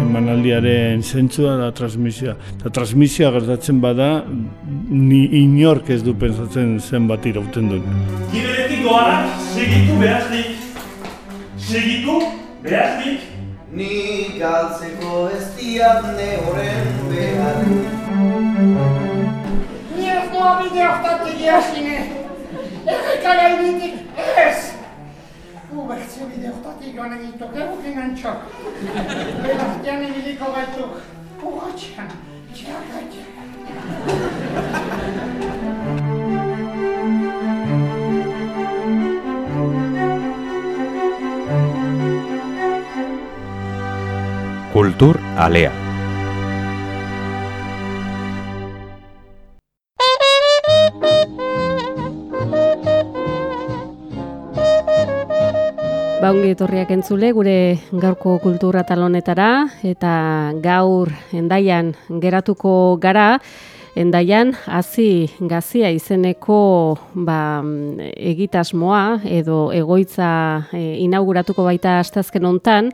Emanaldiaren zentzua da transmisioa. Eta transmisioa gertatzen bada, ni inork ez du pensatzen zenbat irauten duen. Giberetik doanak, segitu behaznik. Segitu behaznik. Ni galtzeko ez diatne horren behar Ni ez doa bide hartatik jasine. Errekara initik ez. Ubertzio bide hartatik joan egituk egukin antxok. Belaztian egiliko gaituk. Urratxean, txarratxean. Kultur Alea. Baungi etorriak entzule gure gaurko kultura talonetara eta gaur endaian geratuko gara. Endaian hasi gazia izeneko ba, egitasmoa edo egoitza e, inauguratuko baita astazken hontan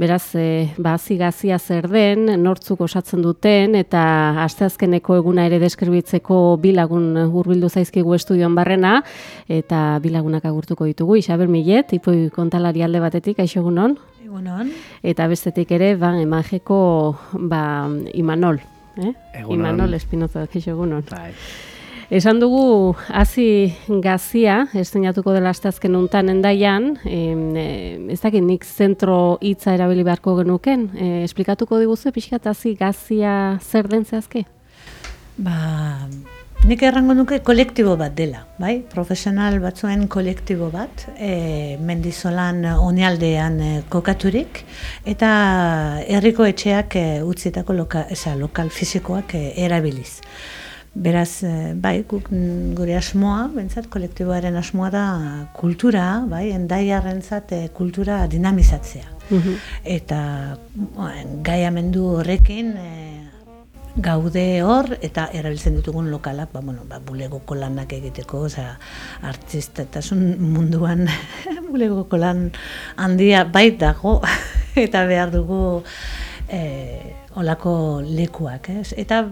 Beraz, e, ba, gazia zer den, nortzuk osatzen duten, eta asteazkeneko eguna ere deskribitzeko bilagun hurbildu zaizkigu estudioan barrena, eta bilagunak agurtuko ditugu, Isabel Millet, ipoi kontalari alde batetik, aixo egunon? Egunon. Eta bestetik ere, ba, emajeko ba, Imanol. Eh? Imanol Espinoza, aixo egunon. Bai. Esan dugu hasi gazia, esteinatuko dela astazken untan endaian, e, ez dakit nik zentro hitza erabili beharko genuken, e, esplikatuko diguzu pixkat hasi gazia zer den zehazke? Ba, nik errango nuke kolektibo bat dela, bai? Profesional batzuen kolektibo bat, e, mendizolan onialdean e, kokaturik, eta herriko etxeak e, utzietako loka, eza, lokal fizikoak e, erabiliz. Beraz, bai, guk gure asmoa, bentsat, kolektiboaren asmoa da kultura, bai, endaiarrentzat kultura dinamizatzea. Eta gai amendu horrekin gaude hor eta erabiltzen ditugun lokalak, ba, bueno, ba, bulegoko lanak egiteko, oza, artistetasun munduan bulegoko lan handia bait dago eta behar dugu eh, olako lekuak, ez? Eta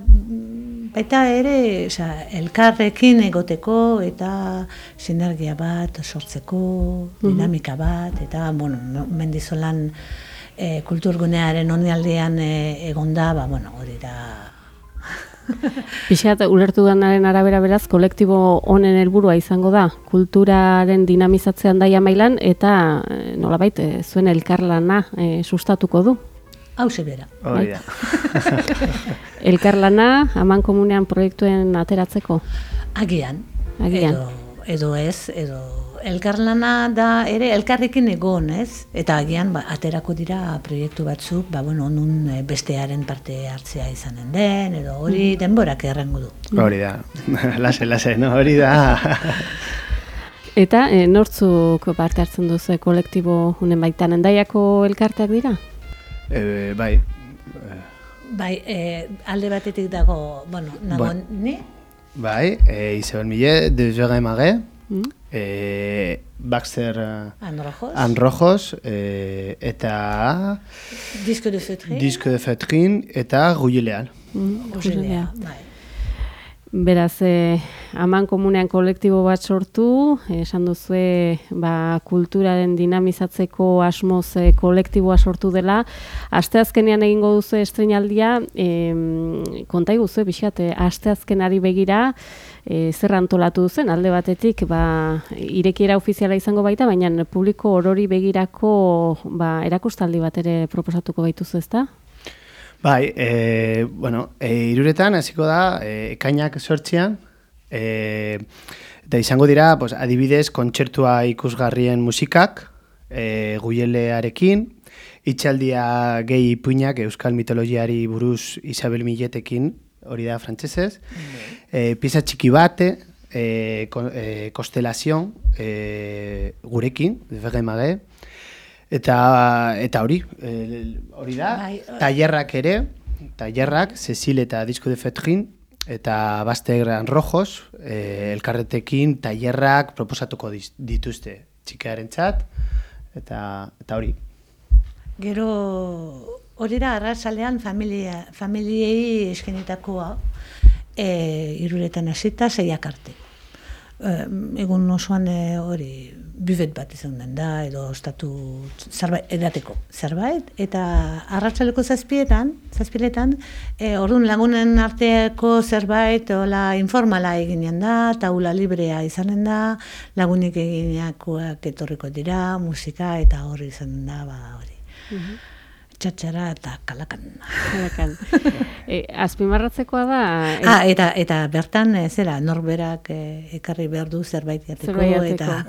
Baita ere, oza, elkarrekin egoteko eta sinergia bat sortzeko, dinamika bat, eta bueno, no, mendizolan e, kulturgunearen onialdean e, egonda, ba, bueno, hori da... Pixat, ulertu ganaren arabera beraz, kolektibo honen helburua izango da, kulturaren dinamizatzean daia mailan, eta nolabait, zuen elkarlana e, sustatuko du. Hau bera. Hori da. Elkarlana, haman komunean proiektuen ateratzeko? Agian. Agian. Edo, edo ez, edo elkarlana da ere elkarrekin egon, ez? Eta agian ba, aterako dira proiektu batzuk, ba bueno, nun bestearen parte hartzea izanen den edo hori denborak errango du. Hori da. Lase, lase, no, hori da. Eta e, nortzuk parte hartzen duzu kolektibo honen baitan endaiako elkarteak dira? E, bai. Bai, e, alde batetik dago, bueno, nago Ba- ni? Bai, e, Isabel Millet, de Joga Emage, Mm? e, Baxter Anrojos? Anrojos, e, eta Disco de Feutri? Disco de Fetrin, eta Guilean. Mm, Rogelea, bai. Beraz, eh, haman komunean kolektibo bat sortu, esan duzue ba, kulturaren dinamizatzeko asmoz eh, kolektiboa sortu dela. Asteazkenean egingo duzu estrenaldia, eh, konta iguzu, bixat, eh, asteazkenari begira, eh, zer antolatu duzen, alde batetik, ba, irekiera ofiziala izango baita, baina publiko orori begirako ba, erakustaldi bat ere proposatuko baituzu ezta? Bai, e, bueno, e, iruretan hasiko da, e, ekainak sortzian, e, eta izango dira, pues, adibidez, kontzertua ikusgarrien musikak, e, guielearekin, itxaldia gehi ipuinak euskal mitologiari buruz Isabel Milletekin, hori da frantsesez, e, pieza txiki bate, e, ko, e, kostelazion, e, gurekin, de Eta eta hori, eh, hori da. Bai, Tailerrak ere, tailerrak Cecil eta Disco de Fetrin eta Baste Gran Rojos, eh, elkarretekin tailerrak proposatuko dituzte txikearentzat eta eta hori. Gero hori da arrazalean familia, familiei eskenitakoa e, iruretan hasita zeiak arte. E, egun osoan e, hori bufet bat izan da, edo ostatu zerbait, edateko zerbait, eta arratsaleko zazpietan, zazpiletan, e, orduan lagunen arteako zerbait, hola informala eginean da, taula librea izanen da, lagunik egineakoak etorriko dira, musika, eta hori izan da, ba, hori. Mhm. Txatxara eta kalakan. Kalakan. e, azpimarratzekoa da... e, Ah, eta, eta bertan, e, zera, norberak e, ekarri behar du zerbait jateko, eta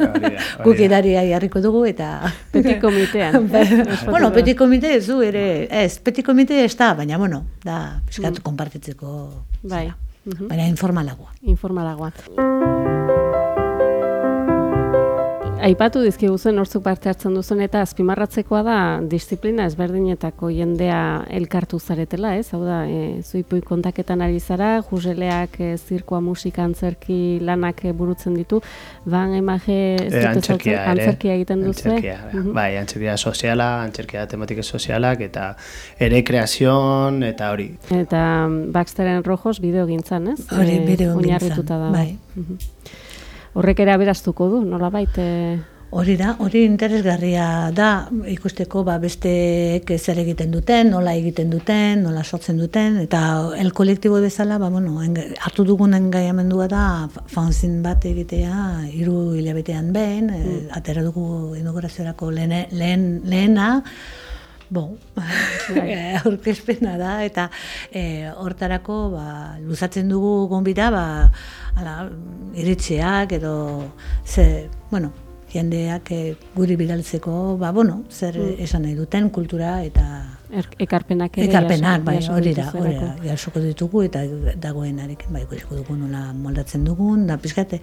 guk da. edaria jarriko dugu, eta... Petit komitean. Bai, bueno, da. petit komite ez du ere, ez, petit komite ez da, baina, bueno, da, piskat Mm. konpartitzeko, Bai. zera, Mhm. baina informalagoa. informalagoa. Aipatu dizkiguzuen nortzuk parte hartzen duzuen eta azpimarratzekoa da disiplina ezberdinetako jendea elkartu zaretela, ez? Hau da, e, zuipui kontaketan ari zara, juzeleak e, zirkoa musika antzerki lanak e, burutzen ditu, ban emaje ez E, antzerkia antzerkia egiten duzu, Antzerkia, Mhm. Bai, antzerkia soziala, antzerkia tematika sozialak, eta ere kreazion, eta hori. Eta mm, Baxteren Rojos bideo gintzan, ez? Hori, E, bideo gintzan, oinarrituta dago. bai. Mhm. Horrek ere aberaztuko du, nolabait, e, Hori da, hori interesgarria da ikusteko ba, besteek zer egiten duten, nola egiten duten, nola sortzen duten, eta el kolektibo bezala, ba, bueno, hartu dugun engaiamendua da fanzin bat egitea hiru hilabetean behin, e, atera dugu inauguraziorako lehene, lehen, lehena, Bon, aurkezpena da, eta e, hortarako ba, luzatzen dugu gonbita, ba, ala, iritziak edo, ze, bueno, jendeak e, guri bidaltzeko, ba, bueno, zer esan nahi duten kultura eta er, ekarpenak ere ekarpenak, bai, hori da, hori da, jasoko ditugu eta dagoenarekin, bai, ikusiko dugu nola moldatzen dugun, da pizkate,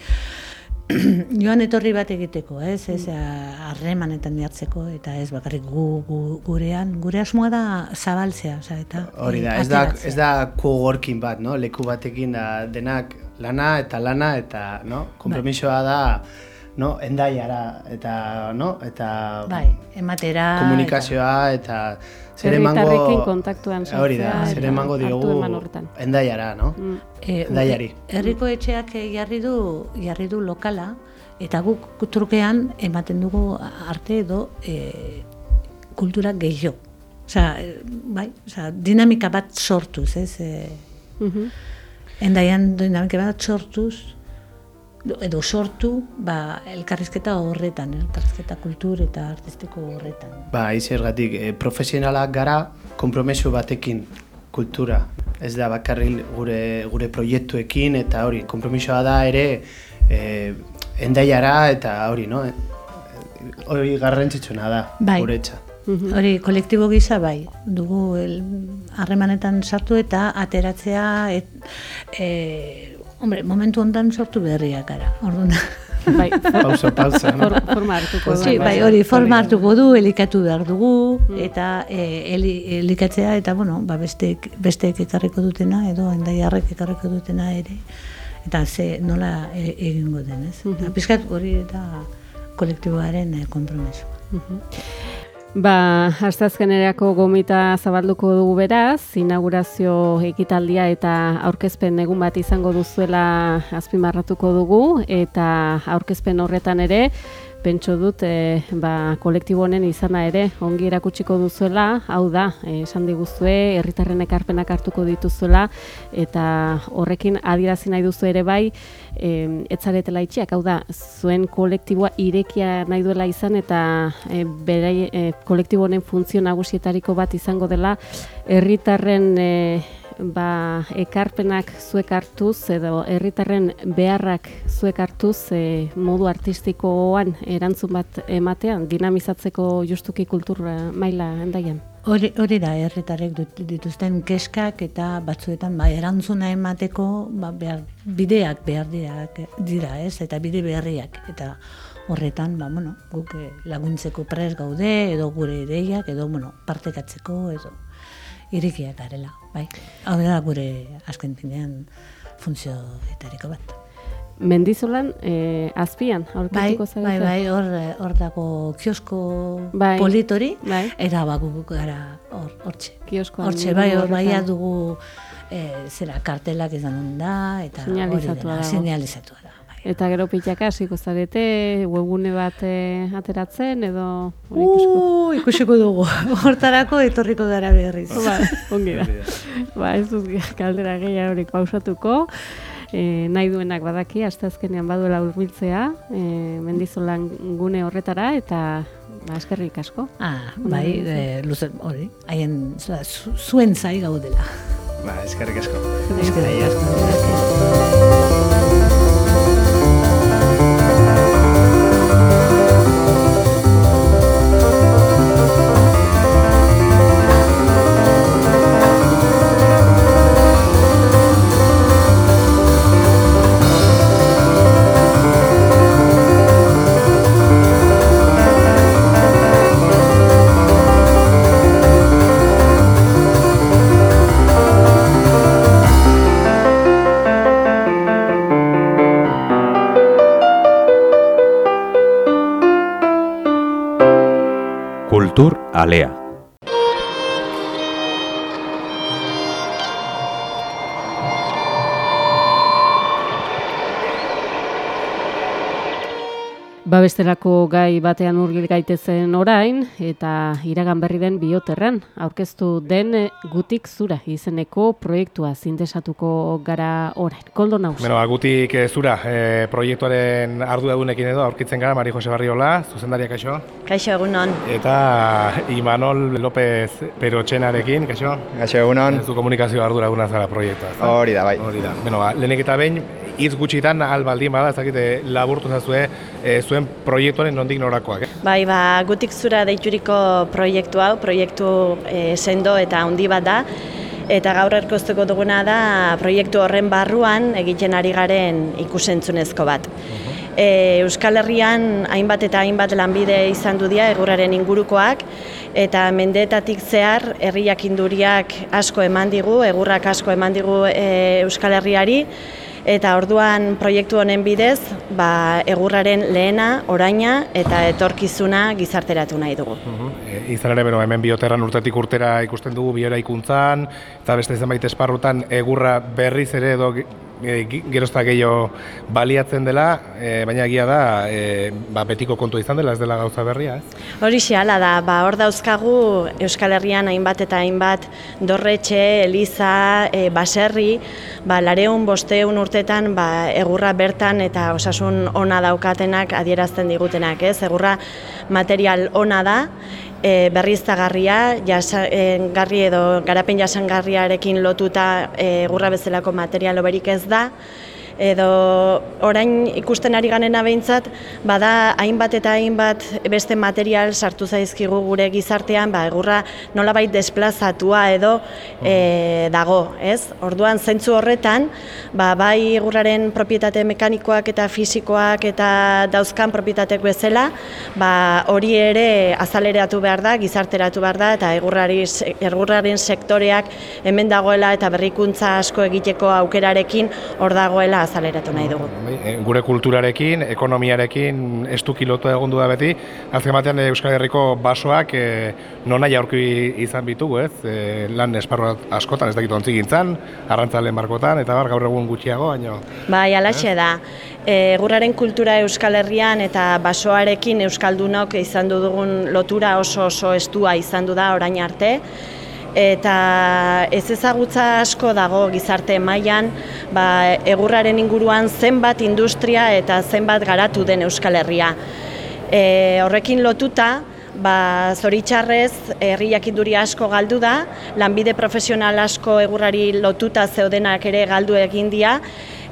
joan etorri bat egiteko, ez, ez, harremanetan jartzeko, eta ez bakarrik gu, gu, gurean, gure asmoa da zabaltzea, oza, eta Hori da, eh, ez da, ez da kogorkin bat, no? Leku batekin da denak lana eta lana eta, no? Kompromisoa da, no? Endaiara eta, no? Eta Bai, ematera. komunikazioa eta zer emango... Kontaktuan Hori da, zer eta emango diogu endaiara, no? Mm. Eh, Endaiari. Herriko etxeak jarri du, jarri du lokala, eta guk trukean ematen dugu arte edo e, kultura gehiago. Osea, eh, bai, osea, dinamika bat sortuz, ez? E, Mhm. endaian dinamika bat sortuz, edo sortu, ba, elkarrizketa horretan, elkarrizketa kultur eta artistiko horretan. Ba, izergatik, e, profesionalak gara kompromiso batekin kultura. Ez da bakarrik gure, gure proiektuekin eta hori, kompromisoa da ere e, endaiara eta hori, no? E, hori garrantzitsuna da, Bai. guretza. Mhm. Hori, kolektibo gisa bai, dugu harremanetan sartu eta ateratzea, et, e, hombre, momentu hontan sortu berriak gara, orduan. Bai, Pausa, pausa, no? for, forma hartuko du. Sí, bai, hori forma hartuko du, elikatu behar dugu, eta e, eli, elikatzea, eta bueno, ba, besteek, besteek ekarriko dutena, edo endaiarrek ekarriko dutena ere, eta ze nola e, egingo den, ez? Eta pizkat hori eta kolektiboaren e, konpromisoa. Ba, astazkenerako gomita zabalduko dugu beraz, inaugurazio ekitaldia eta aurkezpen egun bat izango duzuela azpimarratuko dugu, eta aurkezpen horretan ere, pentso dut e, ba, kolektibo honen izana ere ongi erakutsiko duzuela, hau da, eh, esan diguzue, herritarren ekarpenak hartuko dituzuela, eta horrekin adierazi nahi duzu ere bai, e, etzaretela itxiak, hau da, zuen kolektiboa irekia nahi duela izan eta e, berai, e, kolektibo honen funtzio nagusietariko bat izango dela. Herritarren e, ba, ekarpenak zuek hartuz edo herritarren beharrak zuek hartuz e, modu artistikoan erantzun bat ematean dinamizatzeko justuki kultur eh, maila endaian. Hori, da, herritarrek dut- dituzten keskak eta batzuetan ba, erantzuna emateko ba, behar, bideak behar dira, ez, eta bide berriak. Eta horretan, ba, bueno, guk eh, laguntzeko pres gaude, edo gure ideiak, edo bueno, partekatzeko, edo irikiak garela. Bai. Hau da gure azken finean funtzioetariko bat. mendizolan e, azpian Bai, aurkituko zarete. bai, bai, hor, hor dago kiosko Bai. politori, Bai. eta bagu gara hor, hortxe. Kioskoan Hortxe, bai, hor horretan. bai dugu e, zera kartelak izan da, eta hori dena, da. Eta gero pitxaka hasiko zarete webgune bat e, ateratzen edo hori ikusiko. Uh, ikusiko dugu, hortarako etorriko gara berriz. Ba, ongi da. ba, ez dut kaldera gehiagorik pausatuko. E, nahi duenak badaki, asteazkenean baduela hurbiltzea, e, mendizolan gune horretara, eta ba, eskerrik asko. Ah, bai, e, luze, hori, haien zu, zu- zuen zai gaudela. Ba, eskerrik asko. Eskerrik asko. Kultur Alea. Babesterako gai batean urgil gaitezen orain, eta iragan berri den bioterran, aurkeztu den eh, gutik zura izeneko proiektua zintesatuko gara orain. Koldo naus. Bueno, agutik e, zura, e, proiektuaren arduadunekin edo aurkitzen gara, Mari Jose Barriola, zuzendariak kaixo, Kaixo egunon. eta Imanol López Perotxenarekin, kaixo, Gaixo egunon, zu komunikazio arduraduna zara proiektua. hori da, bai. Hori da. Bueno, ba, lehenik eta behin, hitz gutxitan albaldin bada, ez dakite laburtu zazue e, zuen proiektuaren nondik norakoak. Eh? Bai, ba, gutik zura deituriko proiektu hau, proiektu e, sendo eta handi bat da, eta gaur erkoztuko duguna da proiektu horren barruan egiten ari garen ikusentzunezko bat. E, Euskal Herrian hainbat eta hainbat lanbide izan du dira egurraren ingurukoak, eta mendeetatik zehar herri jakinduriak asko eman digu, egurrak asko eman digu e, Euskal Herriari, Eta orduan proiektu honen bidez, ba, egurraren lehena, oraina eta etorkizuna gizarteratu nahi dugu. E, izan ere, beno, hemen bioterran urtetik urtera ikusten dugu biora ikuntzan, eta beste zenbait esparrutan egurra berriz ere edo e, gerozta gehiago baliatzen dela, e, baina egia da e, ba, betiko kontu izan dela, ez dela gauza berria, ez? Hori hala da, ba, hor dauzkagu Euskal Herrian hainbat eta hainbat dorretxe, eliza, e, baserri, ba, lareun, bosteun urtetan ba, egurra bertan eta osasun ona daukatenak adierazten digutenak, ez? Egurra material ona da, e, berriztagarria, jasa, e, edo garapen jasangarriarekin lotuta e, egurra bezalako material oberik ez da, edo orain ikusten ari ganena behintzat, bada hainbat eta hainbat beste material sartu zaizkigu gure gizartean, ba, egurra nolabait desplazatua edo e, dago, ez? Orduan zentzu horretan, ba, bai egurraren propietate mekanikoak eta fisikoak eta dauzkan propietatek bezala, ba, hori ere azaleratu behar da, gizarteratu behar da, eta egurrari, egurraren sektoreak hemen dagoela eta berrikuntza asko egiteko aukerarekin hor dagoela azaleratu nahi dugu. Bai, e, gure kulturarekin, ekonomiarekin estuki lotu egon du da beti, azken batean e, Euskal Herriko basoak e, nona jaurki izan bitugu, ez? E, lan esparru askotan, ez dakit ontzi gintzan, arrantzalen barkotan, eta bar, gaur egun gutxiago, baina... Bai, alaxe da. E, Egurraren kultura Euskal Herrian eta basoarekin Euskaldunok izan du dugun lotura oso oso estua izan du da orain arte eta ez ezagutza asko dago gizarte mailan ba, egurraren inguruan zenbat industria eta zenbat garatu den Euskal Herria. E, horrekin lotuta, ba, zoritxarrez herri jakinduri asko galdu da, lanbide profesional asko egurrari lotuta zeudenak ere galdu egin dira,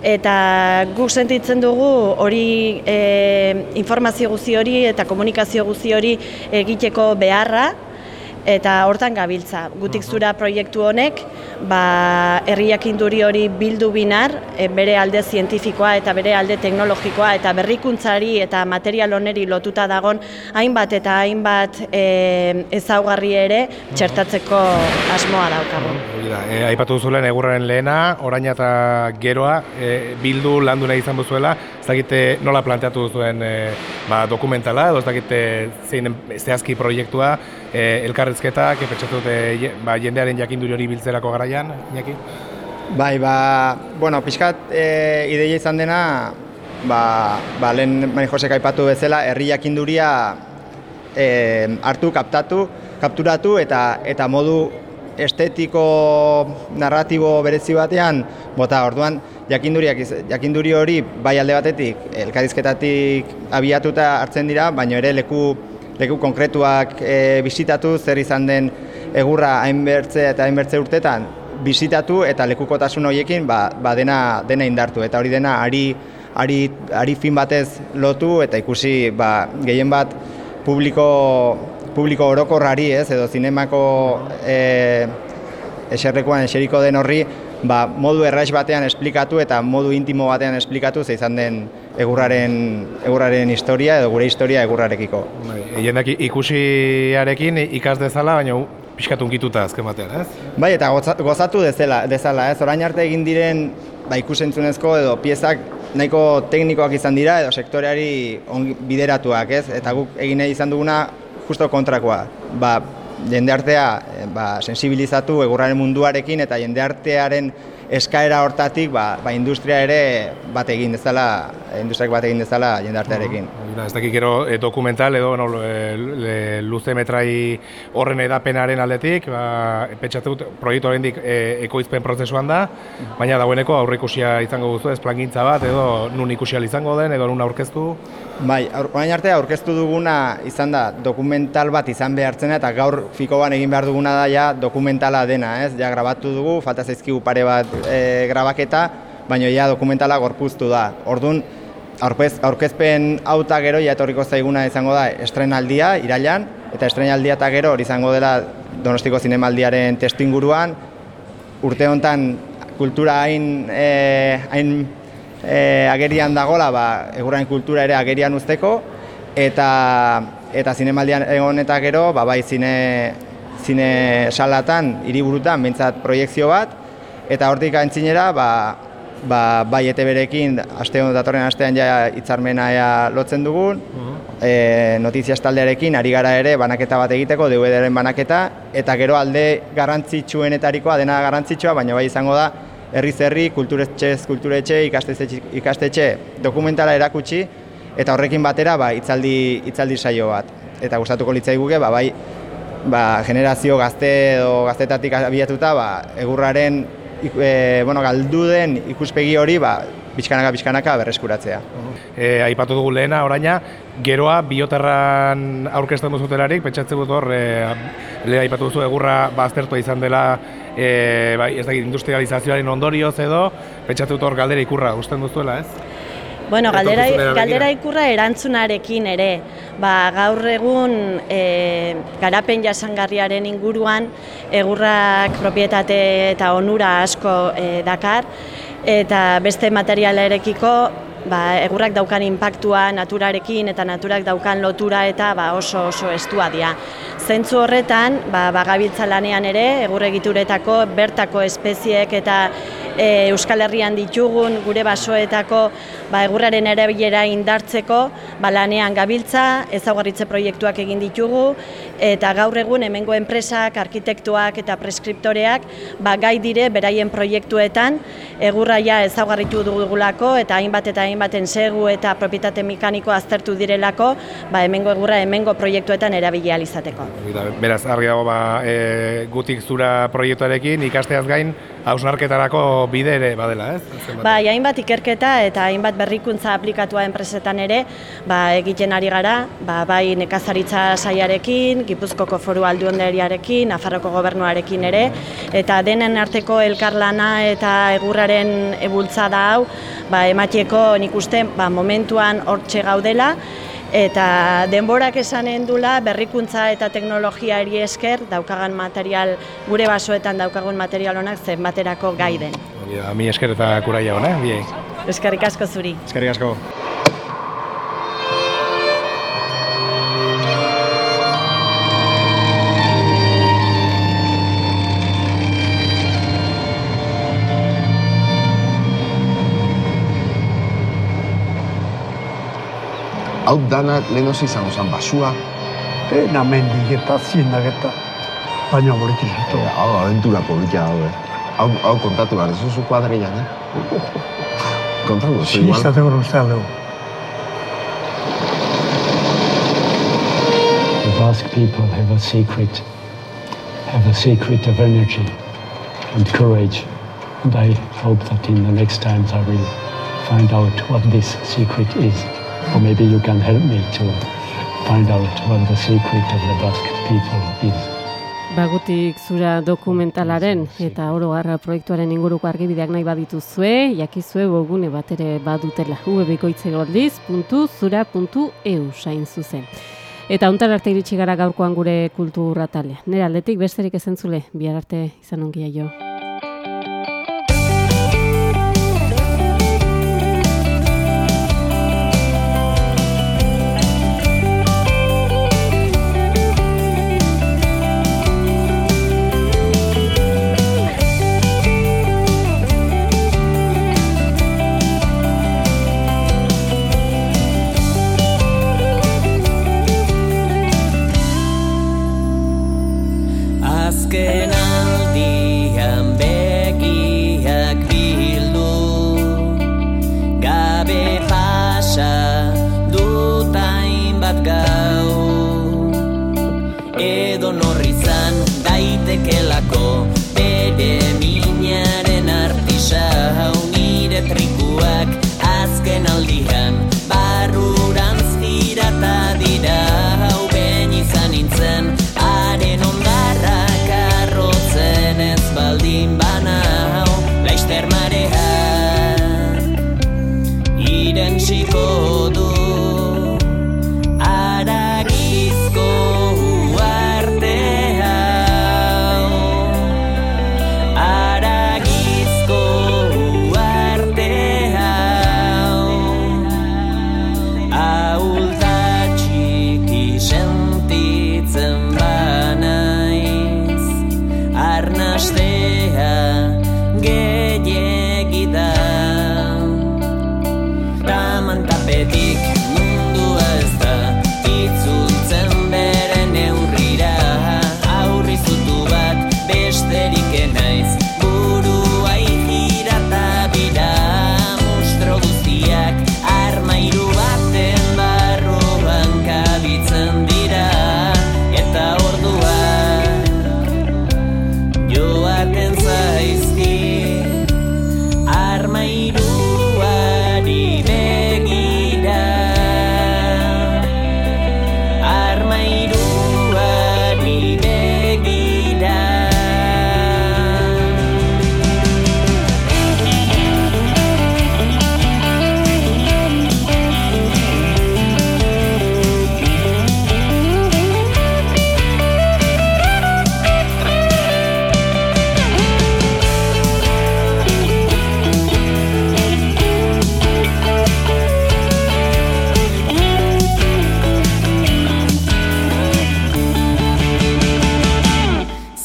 eta guk sentitzen dugu hori e, informazio guzi hori eta komunikazio guzi hori egiteko beharra, eta hortan gabiltza. Gutik zura proiektu honek, ba, herri jakinduri hori bildu binar, e, bere alde zientifikoa eta bere alde teknologikoa eta berrikuntzari eta material oneri lotuta dagon hainbat eta hainbat e, ezaugarri ere txertatzeko asmoa daukagu. Da, e, aipatu duzulen egurraren lehena, orain eta geroa, e, bildu landu nahi izan duzuela, ez dakite nola planteatu duzuen e, ba, dokumentala, edo ez dakite zein zehazki proiektua, e, elkarrezketak, epetxatu dute ba, jendearen jakinduri hori biltzerako garaian, Iñaki? Bai, ba, bueno, pixkat e, ideia izan dena, ba, ba, lehen Mari Josek aipatu bezala, herri jakinduria e, hartu, kaptatu, kapturatu eta eta modu estetiko narratibo berezi batean, bota orduan jakinduriak jakinduri hori bai alde batetik elkarizketatik abiatuta hartzen dira, baina ere leku leku konkretuak e, bisitatu, zer izan den egurra hainbertze eta hainbertze urtetan bisitatu eta lekukotasun horiekin ba, ba dena, dena indartu. Eta hori dena ari, ari, ari fin batez lotu eta ikusi ba, gehien bat publiko, publiko orokorrari ez edo zinemako e, eserrekuan eseriko den horri ba, modu erraiz batean esplikatu eta modu intimo batean esplikatu ze izan den egurraren, egurraren historia edo gure historia egurrarekiko. Bai, jendak ikusiarekin ikas dezala, baina pixkat unkituta azken batean, ez? Bai, eta gozatu dezela, dezala, ez? Orain arte egin diren ba, ikusentzunezko edo piezak nahiko teknikoak izan dira edo sektoreari bideratuak, ez? Eta guk egin nahi izan duguna justo kontrakoa. Ba, jendeartea eh, ba, sensibilizatu egurraren munduarekin eta jendeartearen eskaera hortatik ba, ba industria ere bat egin dezala, industriak bat egin dezala jendartearekin. Uh, ez dakik gero e, dokumental edo no, e, luze metrai horren edapenaren aldetik, ba, petxatu proiektu horrendik e, ekoizpen prozesuan da, baina dagoeneko aurreikusia izango duzu ez plangintza bat edo nun ikusial izango den edo nun aurkeztu? Bai, orain arte aurkeztu duguna izan da dokumental bat izan behartzen eta gaur fikoban egin behar duguna da ja dokumentala dena, ez? Ja grabatu dugu, falta zaizkigu pare bat e, grabaketa, baina ja dokumentala gorpuztu da. Orduan, aurkez, aurkezpen auta gero ja etorriko zaiguna izango da estrenaldia irailan eta estrenaldia eta gero hori izango dela Donostiko zinemaldiaren testu inguruan. Urte hontan kultura hain e, hain e, agerian dagola, ba egurain kultura ere agerian uzteko eta eta zinemaldian egon eta gero, ba bai zine zine salatan, hiriburutan behintzat proiektzio bat, eta hortik aintzinera ba, ba, bai ete berekin aste datorren astean ja hitzarmena ja lotzen dugun. E, notiziaz taldearekin ari gara ere banaketa bat egiteko DVD-ren banaketa eta gero alde garrantzitsuenetarikoa dena garrantzitsua baina bai izango da herriz herri kulturetxe kulturetxe ikastetxe ikastetxe dokumentala erakutsi eta horrekin batera ba hitzaldi hitzaldi saio bat. Eta gustatuko litzaiguke ba bai ba, generazio gazte edo gaztetatik abiatuta ba, egurraren e, bueno, galdu den ikuspegi hori ba, bizkanaka bizkanaka berreskuratzea. E, aipatu dugu lehena oraina, geroa bioterran aurkezten duzutelarik, pentsatzen dut hor, e, leha aipatu duzu egurra baztertua izan dela e, bai, ez dakit, industrializazioaren ondorioz edo, pentsatzen dut hor galdera ikurra usten duzuela, ez? Bueno, galdera, galdera ikurra erantzunarekin ere, ba, gaur egun e, garapen jasangarriaren inguruan egurrak propietate eta onura asko e, dakar, eta beste materialarekiko ba, egurrak daukan inpaktua naturarekin eta naturak daukan lotura eta ba, oso oso estua dira. Zentzu horretan, ba, bagabiltza lanean ere, egurregituretako bertako espeziek eta e, Euskal Herrian ditugun gure basoetako ba, egurraren erabilera indartzeko ba, lanean gabiltza, ezaugarritze proiektuak egin ditugu eta gaur egun hemengo enpresak, arkitektuak eta preskriptoreak ba, gai dire beraien proiektuetan egurraia ezaugarritu dugulako eta hainbat eta hainbaten segu eta propietate mekaniko aztertu direlako ba, hemengo egurra hemengo proiektuetan erabilia izateko. Beraz, argi dago ba, e, gutik zura proiektuarekin ikasteaz gain hausnarketarako bide ere badela, ez? Bai, hainbat ikerketa eta hainbat berrikuntza aplikatua enpresetan ere, ba, egiten ari gara, ba, bai nekazaritza saiarekin, Gipuzkoko Foru Alduonderiarekin, Nafarroko Gobernuarekin ere, eta denen arteko elkarlana eta egurraren ebultzada hau, ba, ematieko nik uste ba, momentuan hortxe gaudela, Eta denborak esanen dula berrikuntza eta teknologiari esker daukagan material, gure basoetan daukagun material honak zenbaterako gai den. Da, mi esker eta kuraia hona, biei. Eskerrik asko zuri. Eskerrik asko. Hau dana lehenos izango zen basua. E, namendik eta ziendak eta baina politik zitu. E, hau aventura politia hau, eh. Hau, hau kontatu behar, ez duzu eh? Kontatu, zu igual. Zizateko uste aldegu. The Basque people have a secret, have a secret of energy and courage. And I hope that in the next times I will find out what this secret is. Or maybe you can help me to find out what the secret of the Basque people is. Bagutik zura dokumentalaren eta oro harra proiektuaren inguruko argibideak nahi badituzue, jakizue webgune bat ere badutela www.goitzegordiz.zura.eu sain zuzen. Eta untar arte iritsi gara gaurkoan gure kultura talea. Nera aldetik besterik ezentzule, bihar arte izan ongia jo.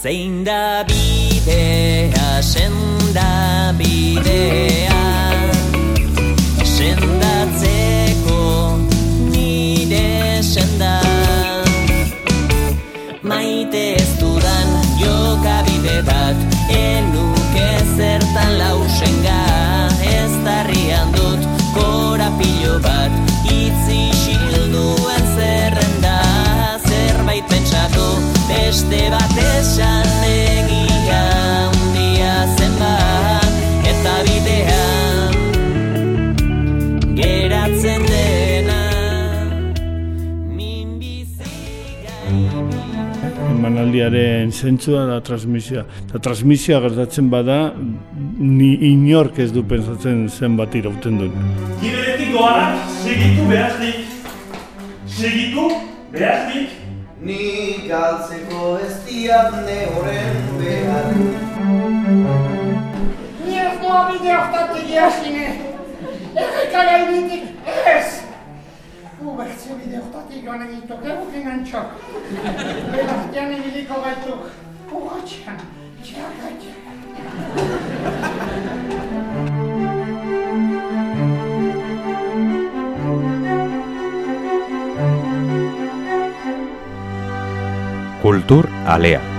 Zein da bidea, senda bidea emanaldiaren zentzua da transmisioa. Eta transmisioa gertatzen bada, ni inork ez du pensatzen zenbat irauten duen. Giberetik doanak segitu behaznik. Segitu behaznik. Ni galtzeko ez diat ne horren behar Ni ez doa bide hortatik jasine. Erreka gainetik ez. Ubertze bide hortatik joan egituk, egukin antxok. Belartian ibiliko gaituk. Urratxean, txaka, txaka. Kultur Alea.